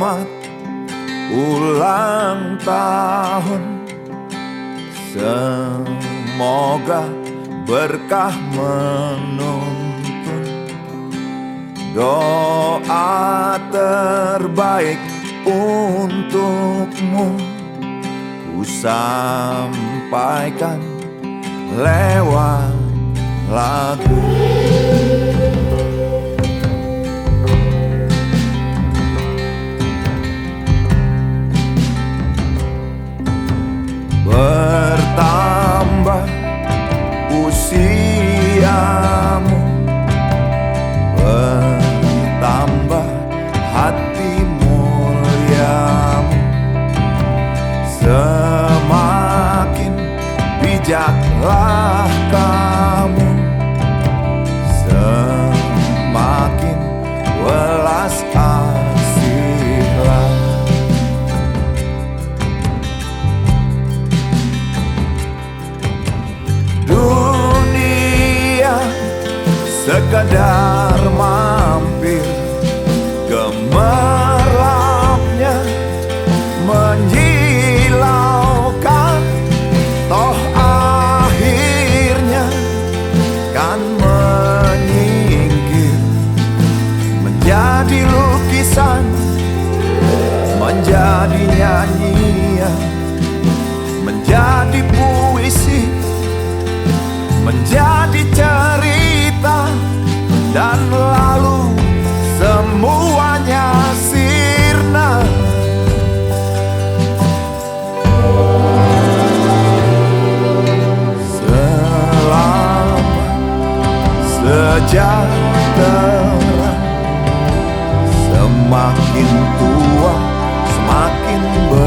selamat ulang tahun. Semoga berkah menuntun. Doa terbaik untukmu. Ku sampaikan lewat sekadar mampir Gemerlapnya menyilaukan Toh akhirnya kan menyingkir Menjadi lukisan Menjadi nyanyian Menjadi puisi menjadi cerita sejahtera. Semakin tua semakin bersinar